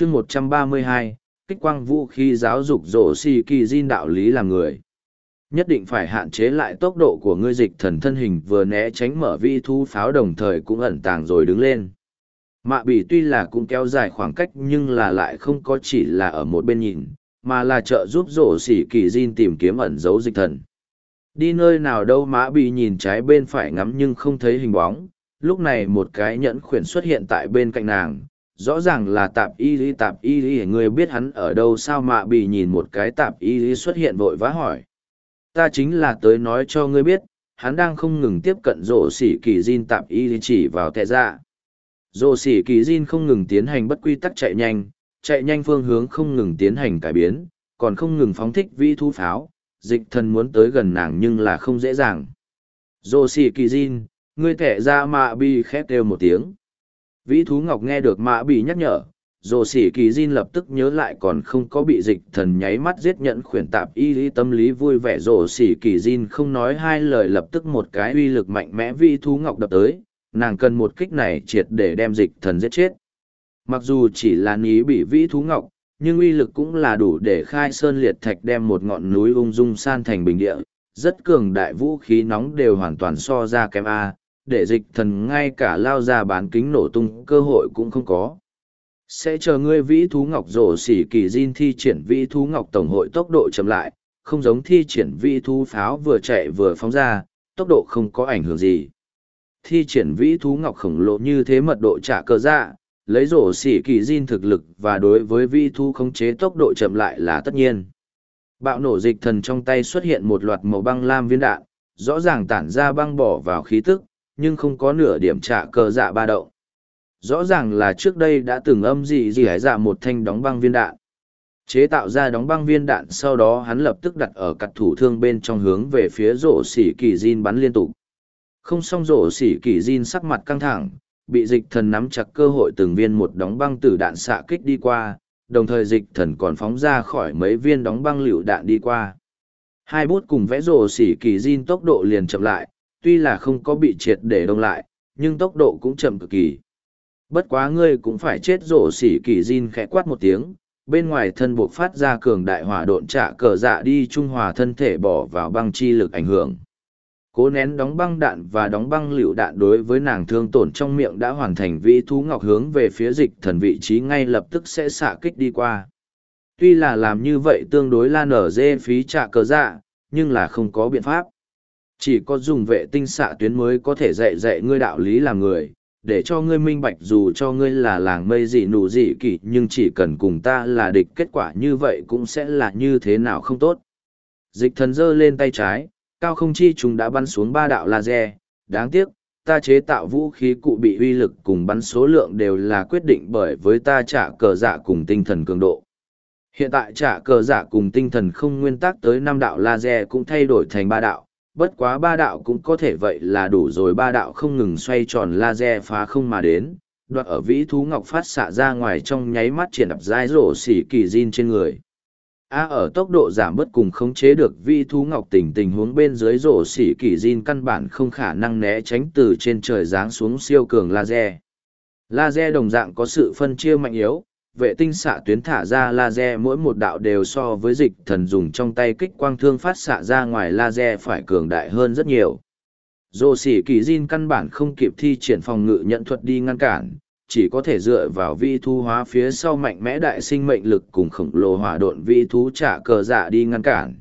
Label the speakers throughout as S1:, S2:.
S1: chương một trăm ba mươi hai, kích quang vũ khí giáo dục rổ xì kỳ diên đạo lý làm người. Nhất định phải hạn chế lại tốc độ của ngươi dịch thần thân hình, vừa né tránh mở vi thu pháo đồng thời cũng ẩn tàng rồi đứng lên. Mạ Bỉ tuy là cũng kéo dài khoảng cách nhưng là lại không có chỉ là ở một bên nhìn, mà là trợ giúp rổ xỉ kỳ diên tìm kiếm ẩn dấu dịch thần. Đi nơi nào đâu mã bị nhìn trái bên phải ngắm nhưng không thấy hình bóng, lúc này một cái nhẫn khuyển xuất hiện tại bên cạnh nàng rõ ràng là tạp y lý, tạp y lý, người biết hắn ở đâu, sao mạ bị nhìn một cái tạp y lý xuất hiện vội vã hỏi. Ta chính là tới nói cho ngươi biết, hắn đang không ngừng tiếp cận rổ xỉ kỳ diên tạp y lý chỉ vào tệ ra rổ xỉ kỳ diên không ngừng tiến hành bất quy tắc chạy nhanh chạy nhanh phương hướng không ngừng tiến hành cải biến, còn không ngừng phóng thích vi thu pháo, dịch thần muốn tới gần nàng nhưng là không dễ dàng. Rổ xỉ kỳ diên ngươi tệ dạ ra mạ bị khét đều một tiếng. Vĩ thú ngọc nghe được mã bị nhắc nhở, rồ sỉ kỳ Jin lập tức nhớ lại còn không có bị dịch thần nháy mắt giết nhận khuyển tạp y lý tâm lý vui vẻ rồ sỉ kỳ Jin không nói hai lời lập tức một cái uy lực mạnh mẽ vĩ thú ngọc đập tới, nàng cần một kích này triệt để đem dịch thần giết chết. Mặc dù chỉ là ní bị vĩ thú ngọc, nhưng uy lực cũng là đủ để khai sơn liệt thạch đem một ngọn núi ung dung san thành bình địa, rất cường đại vũ khí nóng đều hoàn toàn so ra kém A, để dịch thần ngay cả lao ra bán kính nổ tung cơ hội cũng không có. Sẽ chờ ngươi vĩ thú ngọc rổ xỉ kỳ diên thi triển vĩ thú ngọc tổng hội tốc độ chậm lại, không giống thi triển vĩ thú pháo vừa chạy vừa phóng ra, tốc độ không có ảnh hưởng gì. Thi triển vĩ thú ngọc khổng lồ như thế mật độ trả cơ dạ, lấy rổ xỉ kỳ diên thực lực và đối với vĩ thú khống chế tốc độ chậm lại là tất nhiên. Bạo nổ dịch thần trong tay xuất hiện một loạt màu băng lam viên đạn, rõ ràng tản ra băng bỏ vào khí tức, nhưng không có nửa điểm trả cờ dạ ba động. Rõ ràng là trước đây đã từng âm dị dị hải dạ một thanh đóng băng viên đạn. Chế tạo ra đóng băng viên đạn sau đó hắn lập tức đặt ở cặt thủ thương bên trong hướng về phía rổ xỉ kỳ Jin bắn liên tục. Không xong rổ xỉ kỳ Jin sắc mặt căng thẳng, bị dịch thần nắm chặt cơ hội từng viên một đóng băng tử đạn xạ kích đi qua, đồng thời dịch thần còn phóng ra khỏi mấy viên đóng băng lựu đạn đi qua. Hai bút cùng vẽ rổ xỉ kỳ Jin tốc độ liền chậm lại, tuy là không có bị triệt để đông lại, nhưng tốc độ cũng chậm cực kỳ. Bất quá ngươi cũng phải chết rổ xỉ kỳ Jin khẽ quát một tiếng, bên ngoài thân buộc phát ra cường đại hỏa độn trả cờ dạ đi trung hòa thân thể bỏ vào băng chi lực ảnh hưởng. Cố nén đóng băng đạn và đóng băng lựu đạn đối với nàng thương tổn trong miệng đã hoàn thành vĩ thú ngọc hướng về phía dịch thần vị trí ngay lập tức sẽ xạ kích đi qua. Tuy là làm như vậy tương đối lan ở dê phí trả cờ dạ, nhưng là không có biện pháp. Chỉ có dùng vệ tinh xạ tuyến mới có thể dạy dạy ngươi đạo lý làm người, để cho ngươi minh bạch dù cho ngươi là làng mây gì nụ gì kỳ nhưng chỉ cần cùng ta là địch kết quả như vậy cũng sẽ là như thế nào không tốt. Dịch thần giơ lên tay trái, cao không chi chúng đã bắn xuống ba đạo laser, đáng tiếc, ta chế tạo vũ khí cụ bị uy lực cùng bắn số lượng đều là quyết định bởi với ta trả cờ giả cùng tinh thần cường độ. Hiện tại trả cờ giả cùng tinh thần không nguyên tắc tới năm đạo laser cũng thay đổi thành ba đạo, bất quá ba đạo cũng có thể vậy là đủ rồi ba đạo không ngừng xoay tròn laser phá không mà đến, đoạt ở vĩ thú ngọc phát xạ ra ngoài trong nháy mắt triển đập dai rổ xỉ kỳ diên trên người. A ở tốc độ giảm bất cùng khống chế được vĩ thú ngọc tình tình huống bên dưới rổ xỉ kỳ diên căn bản không khả năng né tránh từ trên trời giáng xuống siêu cường laser. Laser đồng dạng có sự phân chia mạnh yếu, vệ tinh xạ tuyến thả ra laser mỗi một đạo đều so với dịch thần dùng trong tay kích quang thương phát xạ ra ngoài laser phải cường đại hơn rất nhiều. Dô sỉ kỳ Jin căn bản không kịp thi triển phòng ngự nhận thuật đi ngăn cản, chỉ có thể dựa vào vi thu hóa phía sau mạnh mẽ đại sinh mệnh lực cùng khổng lồ hỏa độn vi thú trả cờ dạ đi ngăn cản.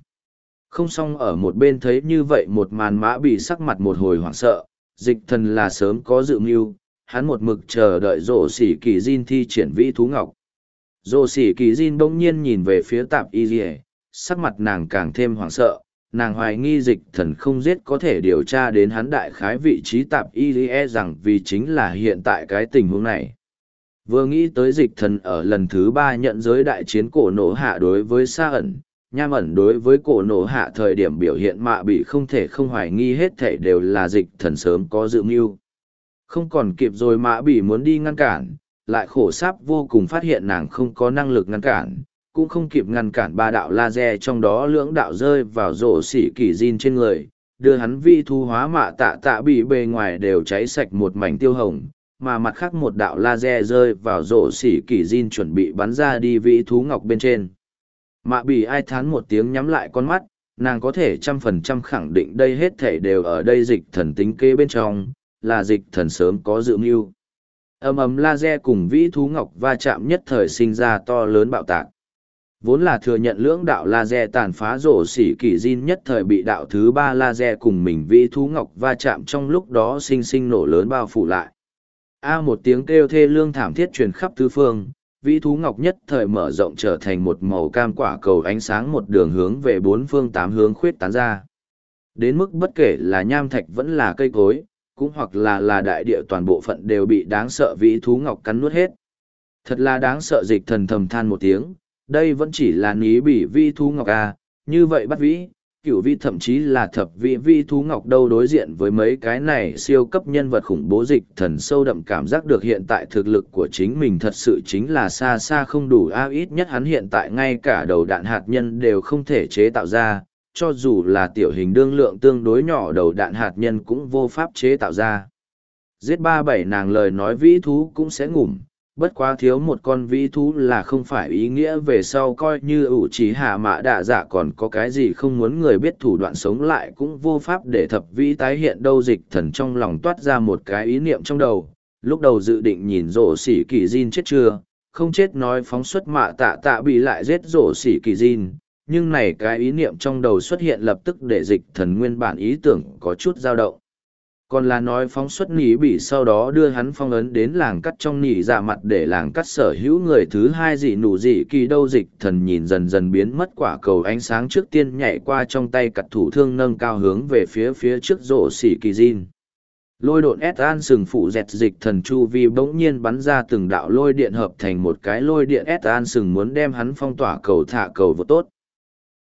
S1: Không xong ở một bên thấy như vậy một màn mã bị sắc mặt một hồi hoảng sợ, dịch thần là sớm có dự mưu, hắn một mực chờ đợi rổ xỉ kỳ Jin thi triển vi thú ngọc. Dô sỉ kỳ Jin bỗng nhiên nhìn về phía tạp y dì sắc mặt nàng càng thêm hoảng sợ, nàng hoài nghi dịch thần không giết có thể điều tra đến hắn đại khái vị trí tạp y dì e rằng vì chính là hiện tại cái tình huống này. Vừa nghĩ tới dịch thần ở lần thứ ba nhận giới đại chiến cổ nổ hạ đối với sa ẩn, nham ẩn đối với cổ nổ hạ thời điểm biểu hiện mạ bị không thể không hoài nghi hết thể đều là dịch thần sớm có dự mưu. Không còn kịp rồi mạ bị muốn đi ngăn cản, lại khổ sáp vô cùng phát hiện nàng không có năng lực ngăn cản, cũng không kịp ngăn cản ba đạo laser trong đó lưỡng đạo rơi vào rổ xỉ kỳ Jin trên người, đưa hắn vi thu hóa mạ tạ tạ bị bề ngoài đều cháy sạch một mảnh tiêu hồng, mà mặt khác một đạo laser rơi vào rổ xỉ kỳ Jin chuẩn bị bắn ra đi vĩ thú ngọc bên trên. Mạ bị ai thán một tiếng nhắm lại con mắt, nàng có thể trăm phần trăm khẳng định đây hết thể đều ở đây dịch thần tính kế bên trong, là dịch thần sớm có dự mưu ầm ầm laser cùng vĩ thú ngọc va chạm nhất thời sinh ra to lớn bạo tạc. Vốn là thừa nhận lưỡng đạo laser tàn phá rổ xỉ kỳ diên nhất thời bị đạo thứ ba laser cùng mình vĩ thú ngọc va chạm trong lúc đó sinh sinh nổ lớn bao phủ lại. A một tiếng kêu thê lương thảm thiết truyền khắp tứ phương, vĩ thú ngọc nhất thời mở rộng trở thành một màu cam quả cầu ánh sáng một đường hướng về bốn phương tám hướng khuyết tán ra. Đến mức bất kể là nham thạch vẫn là cây cối, cũng hoặc là là đại địa toàn bộ phận đều bị đáng sợ vĩ thú ngọc cắn nuốt hết. Thật là đáng sợ dịch thần thầm than một tiếng, đây vẫn chỉ là ní bị vi thú ngọc à, như vậy bắt vĩ, cửu vi thậm chí là thập vị vi thú ngọc đâu đối diện với mấy cái này siêu cấp nhân vật khủng bố dịch thần sâu đậm cảm giác được hiện tại thực lực của chính mình thật sự chính là xa xa không đủ a ít nhất hắn hiện tại ngay cả đầu đạn hạt nhân đều không thể chế tạo ra cho dù là tiểu hình đương lượng tương đối nhỏ đầu đạn hạt nhân cũng vô pháp chế tạo ra. Giết ba bảy nàng lời nói vĩ thú cũng sẽ ngủm, bất quá thiếu một con vĩ thú là không phải ý nghĩa về sau coi như ủ trí hạ mạ đạ dạ còn có cái gì không muốn người biết thủ đoạn sống lại cũng vô pháp để thập vĩ tái hiện đâu dịch thần trong lòng toát ra một cái ý niệm trong đầu. Lúc đầu dự định nhìn rổ xỉ kỳ diên chết chưa, không chết nói phóng xuất mạ tạ tạ bị lại giết rổ xỉ kỳ diên nhưng này cái ý niệm trong đầu xuất hiện lập tức để dịch thần nguyên bản ý tưởng có chút dao động. Còn là nói phóng xuất nỉ bị sau đó đưa hắn phong ấn đến làng cắt trong nỉ dạ mặt để làng cắt sở hữu người thứ hai dị nụ dị kỳ đâu dịch thần nhìn dần dần biến mất quả cầu ánh sáng trước tiên nhảy qua trong tay cặt thủ thương nâng cao hướng về phía phía trước rổ xỉ kỳ diên lôi độn ét an sừng phụ dẹt dịch thần chu vi bỗng nhiên bắn ra từng đạo lôi điện hợp thành một cái lôi điện ét an sừng muốn đem hắn phong tỏa cầu thả cầu vô tốt.